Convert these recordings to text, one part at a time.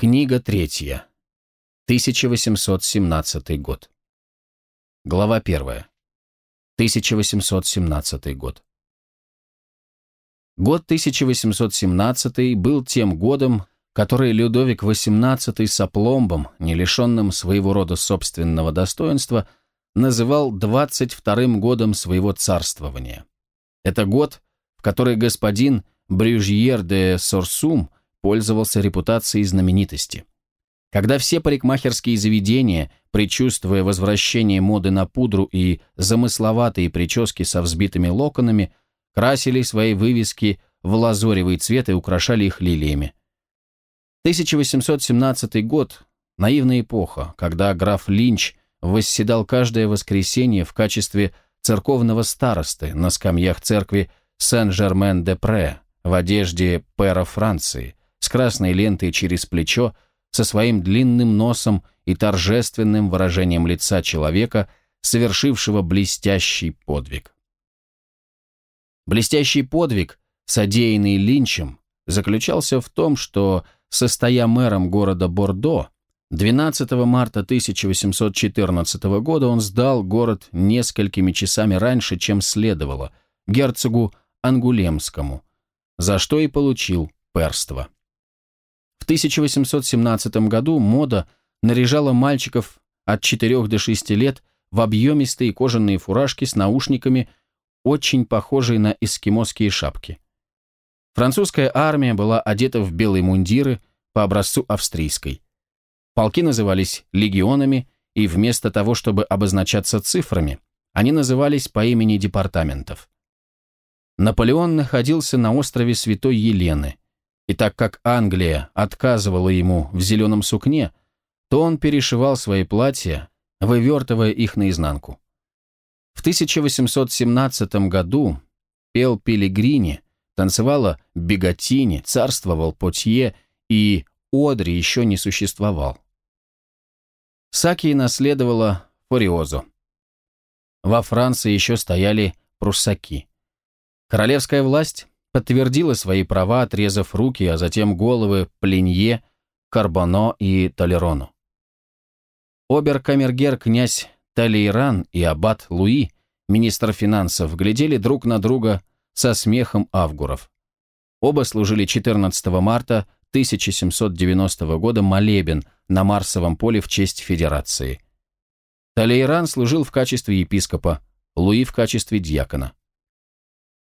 Книга третья. 1817 год. Глава первая. 1817 год. Год 1817 был тем годом, который Людовик XVIII с опломбом, не лишенным своего рода собственного достоинства, называл 22-м годом своего царствования. Это год, в который господин Брюжьер де Сорсум пользовался репутацией знаменитости. Когда все парикмахерские заведения, предчувствуя возвращение моды на пудру и замысловатые прически со взбитыми локонами, красили свои вывески в лазоревый цвет и украшали их лилиями. 1817 год – наивная эпоха, когда граф Линч восседал каждое воскресенье в качестве церковного старосты на скамьях церкви Сен-Жермен-де-Пре в одежде пэра Франции, с красной лентой через плечо, со своим длинным носом и торжественным выражением лица человека, совершившего блестящий подвиг. Блестящий подвиг, содеянный Линчем, заключался в том, что, состоя мэром города Бордо, 12 марта 1814 года он сдал город несколькими часами раньше, чем следовало, герцогу Ангулемскому, за что и получил перство. В 1817 году мода наряжала мальчиков от 4 до 6 лет в объемистые кожаные фуражки с наушниками, очень похожие на эскимосские шапки. Французская армия была одета в белые мундиры по образцу австрийской. Полки назывались легионами, и вместо того, чтобы обозначаться цифрами, они назывались по имени департаментов. Наполеон находился на острове Святой Елены, и так как Англия отказывала ему в зеленом сукне, то он перешивал свои платья, вывертывая их наизнанку. В 1817 году пел Пилигрини, танцевала Бегатини, царствовал Потье, и Одри еще не существовал. Саки наследовала Фориозу. Во Франции еще стояли пруссаки. Королевская власть подтвердила свои права, отрезав руки, а затем головы Пленье, Карбоно и Толерону. Обер-камергер князь Талейран и аббат Луи, министр финансов, глядели друг на друга со смехом авгуров. Оба служили 14 марта 1790 года молебен на Марсовом поле в честь Федерации. Талейран служил в качестве епископа, Луи в качестве дьякона.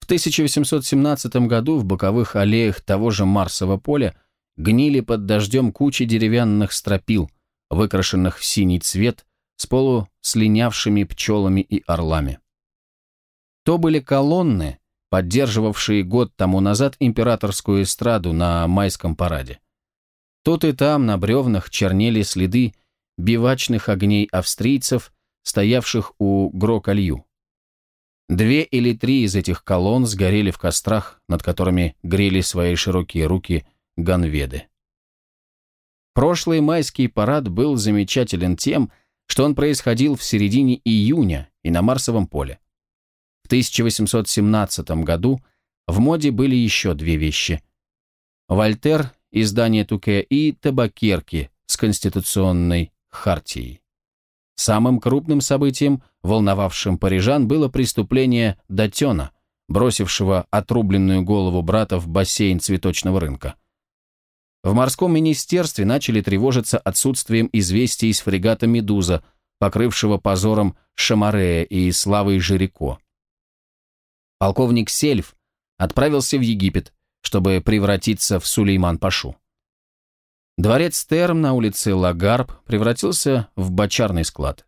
В 1817 году в боковых аллеях того же Марсового поля гнили под дождем кучи деревянных стропил, выкрашенных в синий цвет, с полуслинявшими пчелами и орлами. То были колонны, поддерживавшие год тому назад императорскую эстраду на майском параде. Тут и там на бревнах чернели следы бивачных огней австрийцев, стоявших у Грокалью. Две или три из этих колонн сгорели в кострах, над которыми грели свои широкие руки ганведы. Прошлый майский парад был замечателен тем, что он происходил в середине июня и на Марсовом поле. В 1817 году в моде были еще две вещи. Вольтер, издание Туке и табакерки с конституционной хартией. Самым крупным событием, волновавшим парижан, было преступление Датена, бросившего отрубленную голову брата в бассейн цветочного рынка. В морском министерстве начали тревожиться отсутствием известий из фрегата «Медуза», покрывшего позором Шамарея и славой Жирико. Полковник Сельф отправился в Египет, чтобы превратиться в Сулейман-Пашу. Дворец Терм на улице Лагарб превратился в бочарный склад.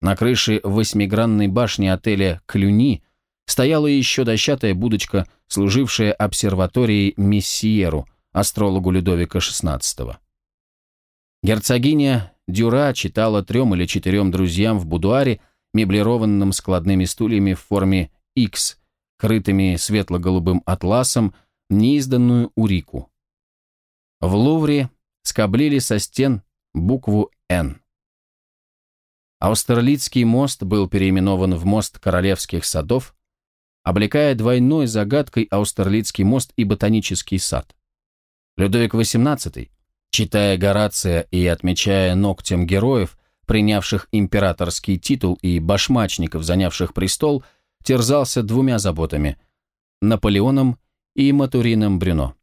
На крыше восьмигранной башни отеля «Клюни» стояла еще дощатая будочка, служившая обсерваторией Мессиеру, астрологу Людовика XVI. Герцогиня Дюра читала трем или четырем друзьям в будуаре, меблированном складными стульями в форме X, крытыми светло-голубым атласом, неизданную Урику. В Лувре скоблили со стен букву «Н». Аустерлицкий мост был переименован в мост Королевских садов, облекая двойной загадкой Аустерлицкий мост и Ботанический сад. Людовик XVIII Читая Горация и отмечая ногтем героев, принявших императорский титул и башмачников, занявших престол, терзался двумя заботами – Наполеоном и Матурином Брюно.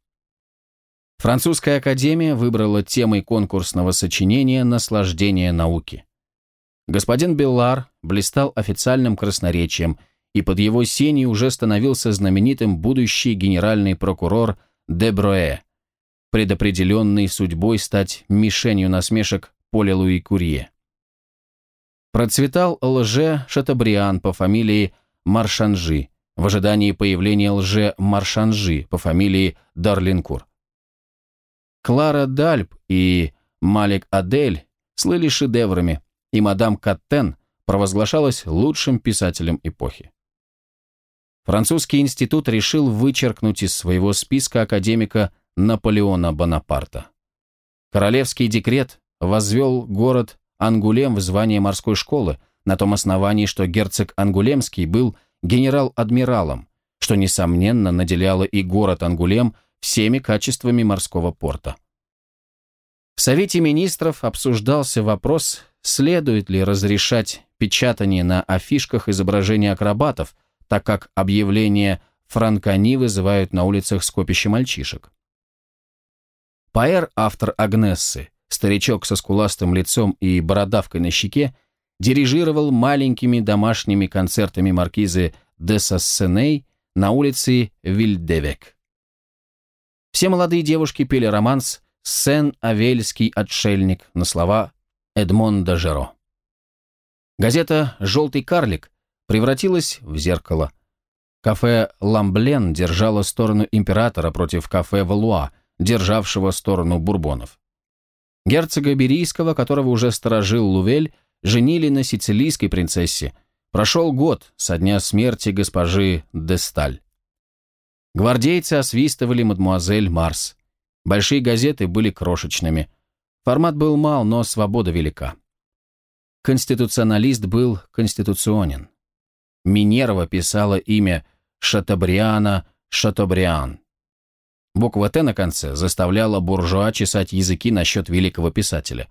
Французская академия выбрала темой конкурсного сочинения «Наслаждение науки». Господин Беллар блистал официальным красноречием, и под его сенью уже становился знаменитым будущий генеральный прокурор Деброэ, предопределенный судьбой стать мишенью насмешек Поля Луи Курье. Процветал лже Шатабриан по фамилии Маршанжи, в ожидании появления лже Маршанжи по фамилии Дарлинкур. Клара Дальб и Малик Адель слыли шедеврами, и мадам Каттен провозглашалась лучшим писателем эпохи. Французский институт решил вычеркнуть из своего списка академика Наполеона Бонапарта. Королевский декрет возвел город Ангулем в звание морской школы на том основании, что герцог Ангулемский был генерал-адмиралом, что, несомненно, наделяло и город Ангулем всеми качествами морского порта. В Совете министров обсуждался вопрос, следует ли разрешать печатание на афишках изображений акробатов, так как объявления франкони вызывают на улицах скопище мальчишек. Паэр, автор Агнессы, старичок со скуластым лицом и бородавкой на щеке, дирижировал маленькими домашними концертами маркизы де Сассеней на улице Вильдевек. Все молодые девушки пели романс «Сен-Авельский отшельник» на слова Эдмонда Жеро. Газета «Желтый карлик» превратилась в зеркало. Кафе «Ламблен» держало сторону императора против кафе «Валуа», державшего сторону бурбонов. Герцога Берийского, которого уже сторожил Лувель, женили на сицилийской принцессе. Прошел год со дня смерти госпожи де Сталь. Гвардейцы освистывали мадмуазель Марс. Большие газеты были крошечными. Формат был мал, но свобода велика. Конституционалист был конституционен. Минерва писала имя Шатабриана Шатобриан. Буква «Т» на конце заставляла буржуа чесать языки насчет великого писателя.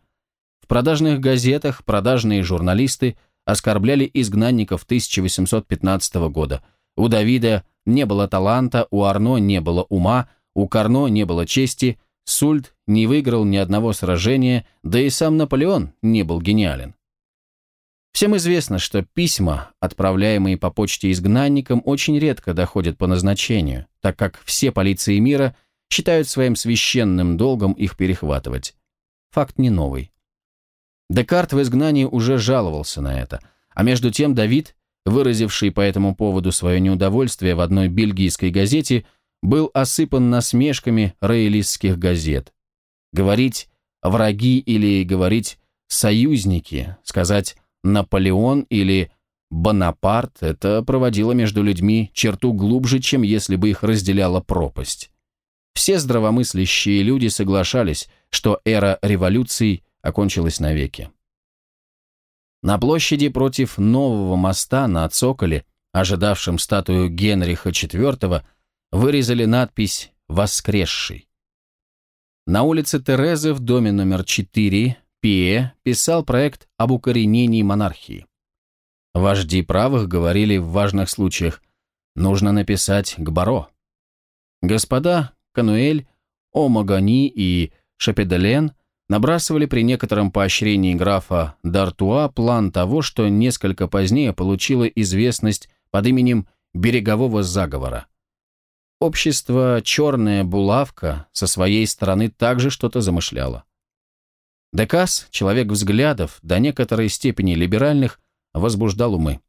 В продажных газетах продажные журналисты оскорбляли изгнанников 1815 года. У Давида не было таланта, у Арно не было ума, у Карно не было чести, Сульт не выиграл ни одного сражения, да и сам Наполеон не был гениален. Всем известно, что письма, отправляемые по почте изгнанникам, очень редко доходят по назначению, так как все полиции мира считают своим священным долгом их перехватывать. Факт не новый. Декарт в изгнании уже жаловался на это, а между тем Давид, выразивший по этому поводу свое неудовольствие в одной бельгийской газете, был осыпан насмешками роялистских газет. Говорить «враги» или говорить «союзники», сказать Наполеон или Бонапарт это проводило между людьми черту глубже, чем если бы их разделяла пропасть. Все здравомыслящие люди соглашались, что эра революций окончилась навеки. На площади против нового моста на Цоколе, ожидавшем статую Генриха IV, вырезали надпись «Воскресший». На улице Терезы в доме номер 4 Пие писал проект об укоренении монархии. Вожди правых говорили в важных случаях «нужно написать к Баро». Господа Кануэль, Омагани и Шапеделен набрасывали при некотором поощрении графа Д'Артуа план того, что несколько позднее получило известность под именем «берегового заговора». Общество «Черная булавка» со своей стороны также что-то замышляло. Декас, человек взглядов, до некоторой степени либеральных, возбуждал умы.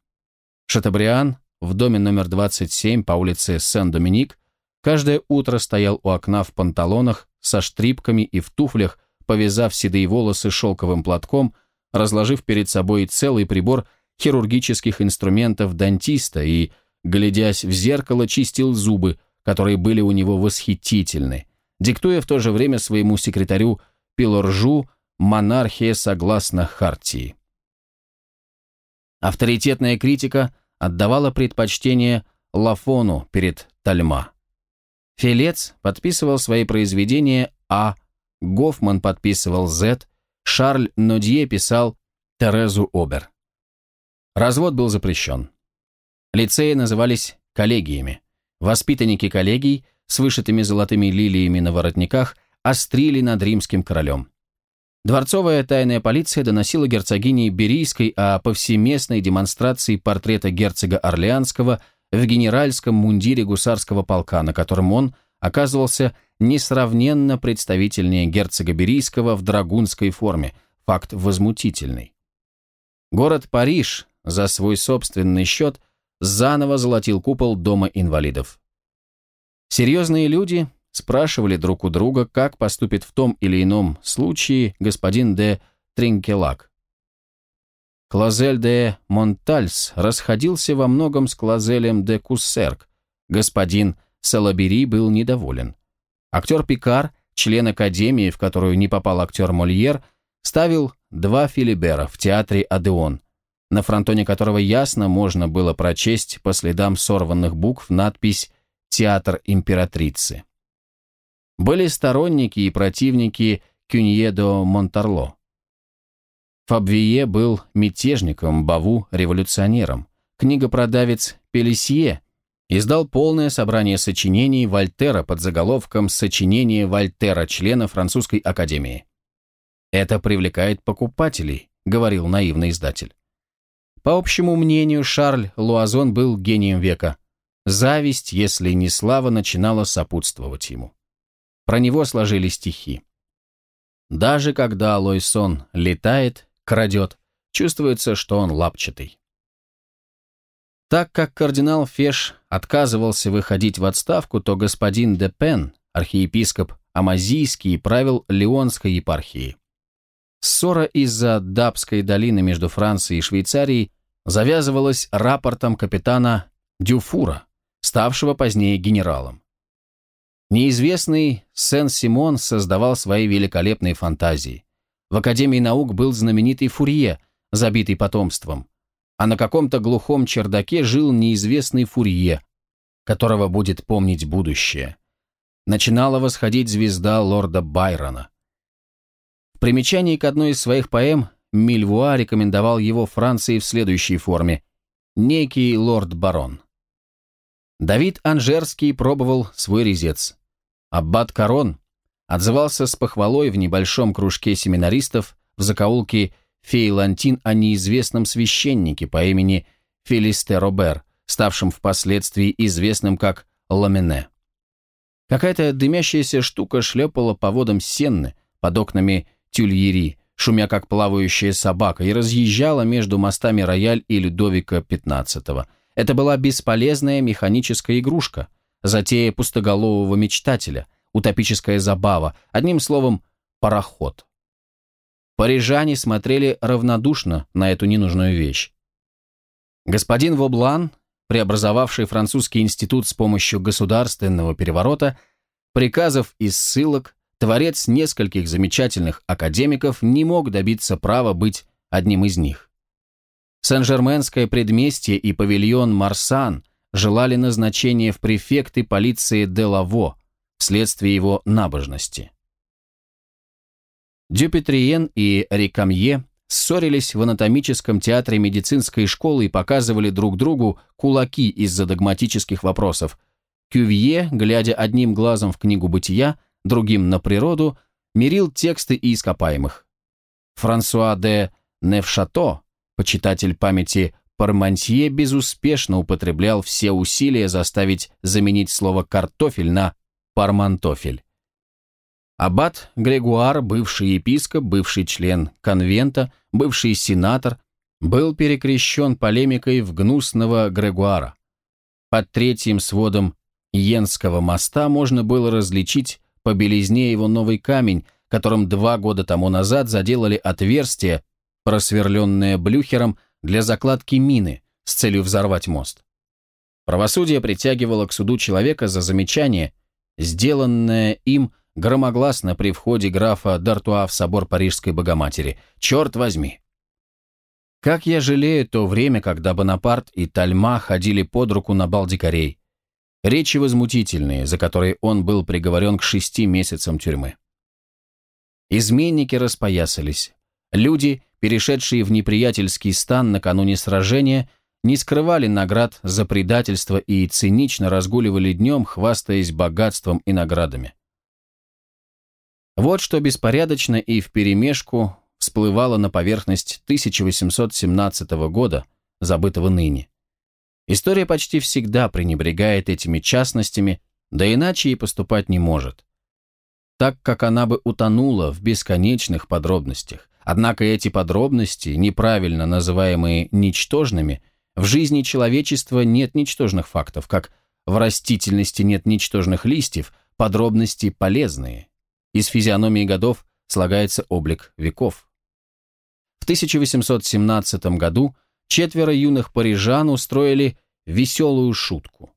Шатабриан в доме номер 27 по улице Сен-Доминик каждое утро стоял у окна в панталонах, со штрипками и в туфлях, повязав седые волосы шелковым платком, разложив перед собой целый прибор хирургических инструментов дантиста и, глядясь в зеркало, чистил зубы, которые были у него восхитительны, диктуя в то же время своему секретарю Пилоржу монархия согласно Хартии. Авторитетная критика отдавала предпочтение Лафону перед Тальма. Фелец подписывал свои произведения А. Гофман подписывал «З», Шарль Нодье писал «Терезу Обер». Развод был запрещен. Лицеи назывались коллегиями. Воспитанники коллегий с вышитыми золотыми лилиями на воротниках острили над римским королем. Дворцовая тайная полиция доносила герцогине Берийской о повсеместной демонстрации портрета герцога Орлеанского в генеральском мундире гусарского полка, на котором он оказывался несравненно представительнее герцога Берийского в драгунской форме, факт возмутительный. Город Париж за свой собственный счет заново золотил купол Дома инвалидов. Серьезные люди спрашивали друг у друга, как поступит в том или ином случае господин де Тринкелак. Клазель де Монтальс расходился во многом с Клазелем де Куссерк. Господин Салабери был недоволен. Актер Пикар, член академии, в которую не попал актер Мольер, ставил два филибера в театре «Адеон», на фронтоне которого ясно можно было прочесть по следам сорванных букв надпись «Театр императрицы». Были сторонники и противники Кюнье до Монтарло. Фабвие был мятежником, Баву – революционером. Книгопродавец Пелесье издал полное собрание сочинений Вольтера под заголовком «Сочинение Вольтера, члена Французской академии». «Это привлекает покупателей», — говорил наивный издатель. По общему мнению, Шарль Луазон был гением века. Зависть, если не слава, начинала сопутствовать ему. Про него сложили стихи. Даже когда Лойсон летает, крадет, чувствуется, что он лапчатый. Так как кардинал Феш отказывался выходить в отставку, то господин де Пен, архиепископ Амазийский, правил Леонской епархией. Ссора из-за Дабской долины между Францией и Швейцарией завязывалась рапортом капитана Дюфура, ставшего позднее генералом. Неизвестный Сен-Симон создавал свои великолепные фантазии. В Академии наук был знаменитый Фурье, забитый потомством а на каком-то глухом чердаке жил неизвестный Фурье, которого будет помнить будущее. Начинала восходить звезда лорда Байрона. В примечании к одной из своих поэм Мильвуа рекомендовал его Франции в следующей форме «Некий лорд-барон». Давид Анжерский пробовал свой резец. Аббат Корон отзывался с похвалой в небольшом кружке семинаристов в закоулке Фейлантин о неизвестном священнике по имени Фелисте Робер, ставшем впоследствии известным как Ламене. Какая-то дымящаяся штука шлепала по водам Сенны, под окнами Тюльери, шумя как плавающая собака, и разъезжала между мостами Рояль и Людовика XV. Это была бесполезная механическая игрушка, затея пустоголового мечтателя, утопическая забава, одним словом, пароход. Парижане смотрели равнодушно на эту ненужную вещь. Господин Воблан, преобразовавший французский институт с помощью государственного переворота, приказов и ссылок, творец нескольких замечательных академиков не мог добиться права быть одним из них. Сен-Жерменское предместье и павильон Марсан желали назначения в префекты полиции Делаво вследствие его набожности. Дюпетриен и Рикамье ссорились в анатомическом театре медицинской школы и показывали друг другу кулаки из-за догматических вопросов. Кювье, глядя одним глазом в книгу бытия, другим на природу, мерил тексты и ископаемых. Франсуа де Невшато, почитатель памяти Пармантье, безуспешно употреблял все усилия заставить заменить слово «картофель» на «пармантофель». Аббат Грегуар, бывший епископ, бывший член конвента, бывший сенатор, был перекрещен полемикой в гнусного Грегуара. Под третьим сводом Йенского моста можно было различить по белизне его новый камень, которым два года тому назад заделали отверстие, просверленное блюхером для закладки мины с целью взорвать мост. Правосудие притягивало к суду человека за замечание, сделанное им громогласно при входе графа Д'Артуа в собор Парижской Богоматери. Черт возьми! Как я жалею то время, когда Бонапарт и Тальма ходили под руку на бал дикарей. Речи возмутительные, за которые он был приговорен к шести месяцам тюрьмы. Изменники распоясались. Люди, перешедшие в неприятельский стан накануне сражения, не скрывали наград за предательство и цинично разгуливали днем, хвастаясь богатством и наградами. Вот что беспорядочно и вперемешку всплывало на поверхность 1817 года, забытого ныне. История почти всегда пренебрегает этими частностями, да иначе и поступать не может. Так как она бы утонула в бесконечных подробностях. Однако эти подробности, неправильно называемые ничтожными, в жизни человечества нет ничтожных фактов, как в растительности нет ничтожных листьев, подробности полезные. Из физиономии годов слагается облик веков. В 1817 году четверо юных парижан устроили веселую шутку.